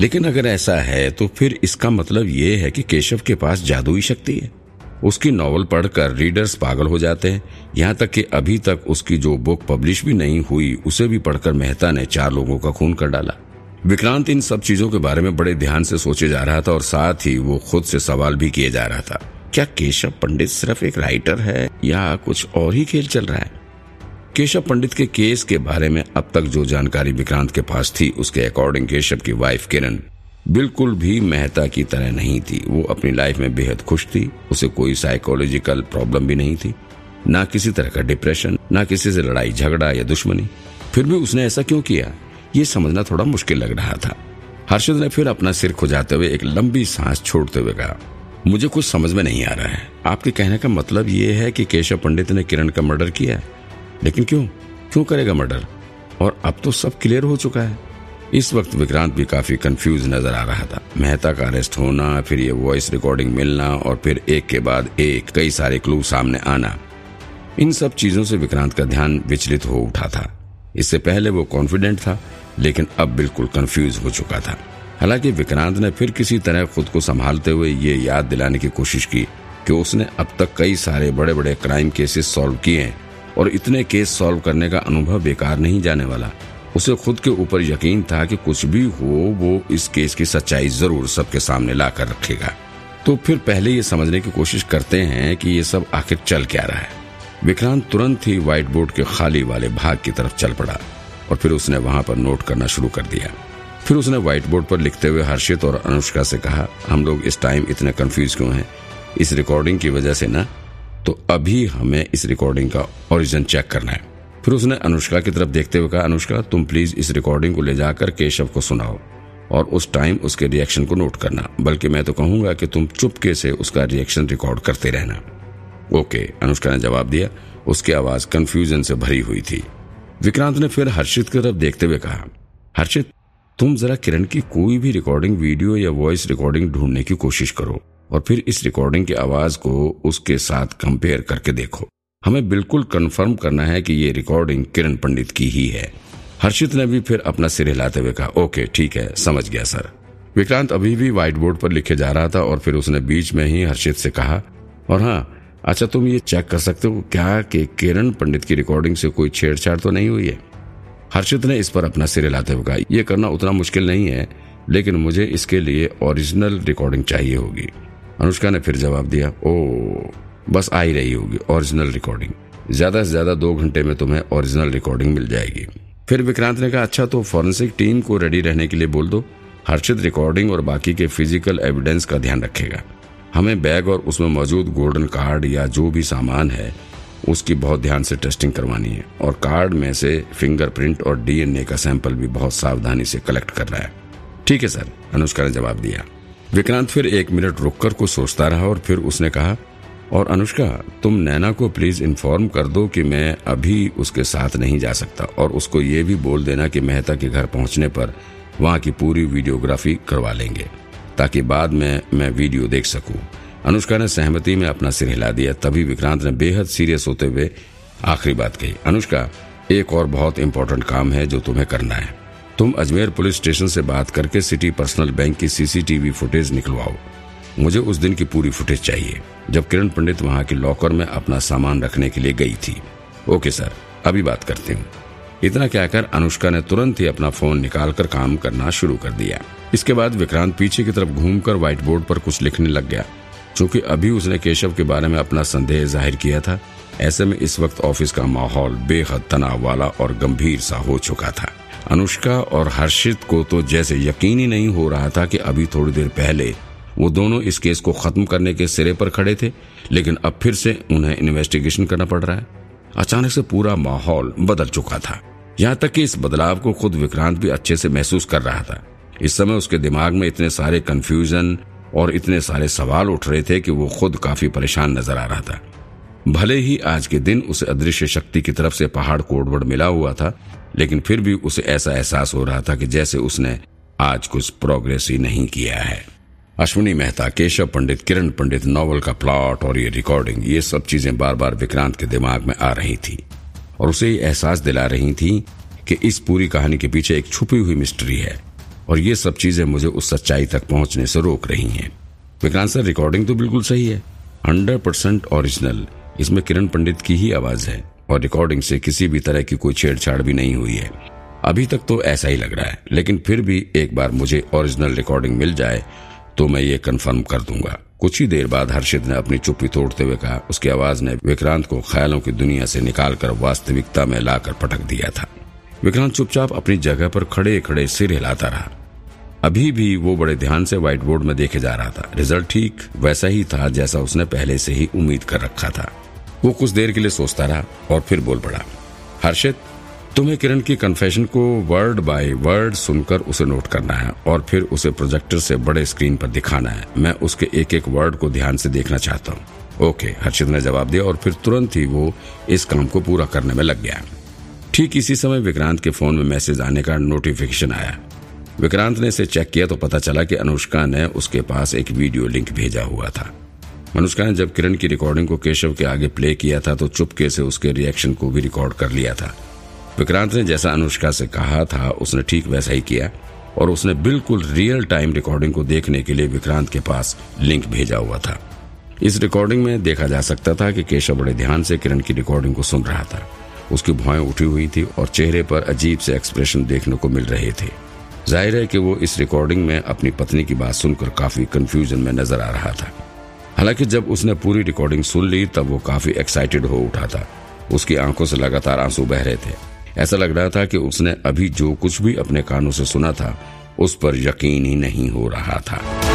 लेकिन अगर ऐसा है तो फिर इसका मतलब ये है कि केशव के पास जादुई शक्ति है। उसकी नॉवल पढ़कर रीडर्स पागल हो जाते हैं। यहाँ तक कि अभी तक उसकी जो बुक पब्लिश भी नहीं हुई, उसे भी पढ़कर मेहता ने चार लोगों का खून कर डाला। विक्रांत इन सब चीज़ों के बारे में बड़े ध्यान से सोचे जा रहा था और साथ ही वो खुद से सवाल भी किए जा रहा था। क्या केशव पंडित सिर्फ़ एक राइटर है या कुछ और ही खेल चल रहा है? केशव पंडित के केस के बारे में अब तक जो जानकारी विक्रांत के पास थी, उसके अकॉर्डिंग केशव की वाइफ किरण, बिल्कुल भी मेहता की तरह नहीं थी। वो अपनी लाइफ में बेहद खुश थी, उसे कोई साइकोलॉजिकल प्रॉब्लम भी नहीं थी। ना किसी तरह का डिप्रेशन ना किसी से लड़ाई झगड़ा या दुश्मनी। फिर भी उसने ऐसा क्यों किया? ये समझना थोड़ा मुश्किल लग रहा था। हर्षद ने फिर अपना सिर खुजाते हुए एक लंबी सांस छोड़ते हुए कहा, मुझे कुछ समझ में नहीं आ रहा है। आपके कहने का मतलब ये है कि केशव पंडित ने किरण का मर्डर किया है? लेकिन क्यों? क्यों करेगा मर्डर? और अब तो सब क्लियर हो चुका है। इस वक्त विक्रांत भी काफ़ी कंफ्यूज नज़र आ रहा था। मेहता का अरेस्ट होना, फिर ये वॉइस रिकॉर्डिंग मिलना, और फिर एक के बाद एक, कई सारे क्लू सामने आना। इन सब चीज़ों से विक्रांत का ध्यान विचलित हो उठा था। इससे पहले वो कॉन्फिडेंट था, लेकिन अब बिल्कुल कंफ्यूज हो चुका था। हालाँकि विक्रांत ने फिर किसी तरह खुद को संभालते हुए ये याद दिलाने की कोशिश की कि उसने अब तक कई सारे बड़े बड़े क्राइम केसेस सॉल्व किए हैं। और इतने केस सॉल्व करने का अनुभव बेकार नहीं जाने वाला। उसे खुद के ऊपर यकीन था कि कुछ भी हो, वो इस केस की सच्चाई ज़रूर सबके सामने ला कर रखेगा। तो फिर पहले ये समझने की कोशिश करते हैं कि ये सब आखिर चल क्या रहा है। विक्रांत तुरंत ही व्हाइट बोर्ड के खाली वाले भाग की तरफ़ चल पड़ा और फिर उसने वहाँ पर नोट करना शुरू कर दिया। फिर उसने व्हाइट बोर्ड पर लिखते हुए हर्षित और अनुष्का से कहा, हम लोग इस टाइम इतने कंफ्यूज क्यों हैं? इस रिकॉर्डिंग की वजह से ना तो अभी हमें इस रिकॉर्डिंग का ओरिजिन चेक करना है। फिर उसने अनुष्का की तरफ़ देखते हुए कहा, अनुष्का, तुम प्लीज़ इस रिकॉर्डिंग को ले जाकर केशव को सुनाओ और उस टाइम उसके रिएक्शन को नोट करना। बल्कि मैं तो कहूँगा कि तुम चुपके से उसका रिएक्शन रिकॉर्ड करते रहना। ओके, अनुष्का ने जवाब दिया। उसकी आवाज़ कंफ्यूजन से भरी हुई थी। विक्रांत ने फिर हर्षित की तरफ़ देखते हुए कहा, हर्षित, तुम जरा किरण की कोई भी रिकॉर्डिंग वीडियो या वॉइस रिकॉर्डिंग ढूँढने की कोशिश करो। और फिर इस रिकॉर्डिंग की आवाज़ को उसके साथ कंपेयर करके देखो। हमें बिल्कुल कंफर्म करना है कि ये रिकॉर्डिंग किरण पंडित की ही है। हर्षित ने भी फिर अपना सिर हिलाते हुए कहा, ओके, ठीक है, समझ गया, सर। विक्रांत अभी भी व्हाइट बोर्ड पर लिखे जा रहा था और फिर उसने बीच में ही हर्षित से कहा, और हाँ अच्छा तुम ये चेक कर सकते हो, क्या कि किरण पंडित की रिकॉर्डिंग से कोई छेड़छाड़ तो नहीं हुई है? हर्षित ने इस पर अपना सिर हिलाते हुए कहा यह करना उतना मुश्किल नहीं है, लेकिन मुझे इसके लिए ओरिजिनल रिकॉर्डिंग चाहिए होगी। अनुष्का ने फिर जवाब दिया, ओ, बस आ ही रही होगी ओरिजिनल रिकॉर्डिंग ज़्यादा से ज़्यादा दो घंटे में तुम्हें ओरिजिनल रिकॉर्डिंग मिल जाएगी। फिर विक्रांत ने कहा अच्छा तो फॉरेंसिक टीम को रेडी रहने के लिए बोल दो। हर्षित रिकॉर्डिंग और बाकी के फ़िज़िकल एविडेंस का ध्यान रखेगा। हमें बैग और उसमें मौजूद गोल्डन कार्ड या जो भी सामान है, उसकी बहुत ध्यान से टेस्टिंग करवानी है। और कार्ड में से फिंगरप्रिंट और डीएनए का सैंपल भी बहुत सावधानी से कलेक्ट कर रहा है। ठीक है सर अनुष्का ने जवाब दिया। विक्रांत फिर एक मिनट रुककर कुछ सोचता रहा और फिर उसने कहा, और अनुष्का, तुम नैना को प्लीज़ इन्फॉर्म कर दो कि मैं अभी उसके साथ नहीं जा सकता और उसको ये भी बोल देना कि मेहता के घर पहुँचने पर वहाँ की पूरी वीडियोग्राफी करवा लेंगे, ताकि बाद में मैं वीडियो देख सकूँ। अनुष्का ने सहमति में अपना सिर हिला दिया। तभी विक्रांत ने बेहद सीरियस होते हुए आखिरी बात कही, अनुष्का, एक और बहुत इम्पोर्टेंट काम है जो तुम्हें करना है। तुम अजमेर पुलिस स्टेशन से बात करके सिटी पर्सनल बैंक की सीसीटीवी फुटेज निकलवाओ। मुझे उस दिन की पूरी फुटेज चाहिए, जब किरण पंडित वहाँ के लॉकर में अपना सामान रखने के लिए गई थी। ओके, सर, अभी बात करती हूँ। इतना कहकर अनुष्का ने तुरंत ही अपना फ़ोन निकालकर काम करना शुरू कर दिया। इसके बाद विक्रांत पीछे की तरफ़ घूमकर व्हाइट बोर्ड पर कुछ लिखने लग गया। क्योंकि अभी उसने केशव के बारे में अपना संदेह ज़ाहिर किया था, ऐसे में इस वक्त ऑफ़िस का माहौल बेहद तनाव वाला और गंभीर सा हो चुका था। अनुष्का और हर्षित को तो जैसे यकीन ही नहीं हो रहा था कि अभी थोड़ी देर पहले वो दोनों इस केस को खत्म करने के सिरे पर खड़े थे, लेकिन अब फिर से उन्हें इन्वेस्टिगेशन करना पड़ रहा है। अचानक से पूरा माहौल बदल चुका था। यहाँ तक कि इस बदलाव को खुद विक्रांत भी अच्छे से महसूस कर रहा था। इस समय उसके दिमाग में इतने सारे कंफ्यूजन और इतने सारे सवाल उठ रहे थे कि वो खुद काफ़ी परेशान नज़र आ रहा था। भले ही आज के दिन उसे अदृश्य शक्ति की तरफ़ से पहाड़ कोडवर्ड मिला हुआ था, लेकिन फिर भी उसे ऐसा एहसास हो रहा था कि जैसे उसने आज कुछ प्रोग्रेस ही नहीं किया है। अश्विनी मेहता, केशव पंडित, किरण पंडित नॉवल का प्लॉट और ये रिकॉर्डिंग ये सब चीज़ें बार बार विक्रांत के दिमाग में आ रही थी। और उसे ये एहसास दिला रही थी कि इस पूरी कहानी के पीछे एक छुपी हुई मिस्ट्री है, और ये सब चीज़ें मुझे उस सच्चाई तक पहुँचने से रोक रही हैं। विक्रांत सर रिकॉर्डिंग तो बिल्कुल सही है। हंड्रेड परसेंट ओरिजिनल इसमें किरण पंडित की ही आवाज़ है और रिकॉर्डिंग से किसी भी तरह की कोई छेड़छाड़ भी नहीं हुई है। अभी तक तो ऐसा ही लग रहा है, लेकिन फिर भी एक बार मुझे ओरिजिनल रिकॉर्डिंग मिल जाए तो मैं ये कंफर्म कर दूँगा। कुछ ही देर बाद हर्षित ने अपनी चुप्पी तोड़ते हुए कहा, उसकी आवाज़ ने विक्रांत को ख्यालों की दुनिया से निकालकर वास्तविकता में लाकर पटक दिया था। विक्रांत चुपचाप अपनी जगह पर खड़े खड़े सिर हिलाता रहा। अभी भी वो बड़े ध्यान से व्हाइट बोर्ड में देखे जा रहा था। रिज़ल्ट ठीक वैसा ही था जैसा उसने पहले से ही उम्मीद कर रखा था। वो कुछ देर के लिए सोचता रहा और फिर बोल पड़ा, हर्षित, तुम्हें किरण की कन्फेशन को वर्ड बाय वर्ड सुनकर उसे नोट करना है और फिर उसे प्रोजेक्टर से बड़े स्क्रीन पर दिखाना है। मैं उसके एक एक वर्ड को ध्यान से देखना चाहता हूँ। ओके, हर्षित ने जवाब दिया और फिर तुरंत ही वो इस काम को पूरा करने में लग गया। ठीक इसी समय विक्रांत के फ़ोन में मैसेज आने का नोटिफिकेशन आया। विक्रांत ने इसे चेक किया तो पता चला कि अनुष्का ने उसके पास एक वीडियो लिंक भेजा हुआ था। अनुष्का ने जब किरण की रिकॉर्डिंग को केशव के आगे प्ले किया था तो चुपके से उसके रिएक्शन को भी रिकॉर्ड कर लिया था। विक्रांत ने जैसा अनुष्का से कहा था, उसने ठीक वैसा ही किया, और उसने बिल्कुल रियल टाइम रिकॉर्डिंग को देखने के लिए विक्रांत के पास लिंक भेजा हुआ था। इस रिकॉर्डिंग में देखा जा सकता था कि केशव बड़े ध्यान से किरण की रिकॉर्डिंग को सुन रहा था। उसकी भुआएँ उठी हुई थी और चेहरे पर अजीब से एक्सप्रेशन देखने को मिल रहे थे। ज़ाहिर है कि वो इस रिकॉर्डिंग में अपनी पत्नी की बात सुनकर काफ़ी कंफ्यूजन में नज़र आ रहा था। हालाँकि जब उसने पूरी रिकॉर्डिंग सुन ली, तब वो काफ़ी एक्साइटेड हो उठा था। उसकी आँखों से लगातार आँसू बह रहे थे। ऐसा लग रहा था कि उसने अभी जो कुछ भी अपने कानों से सुना था, उस पर यकीन ही नहीं हो रहा था।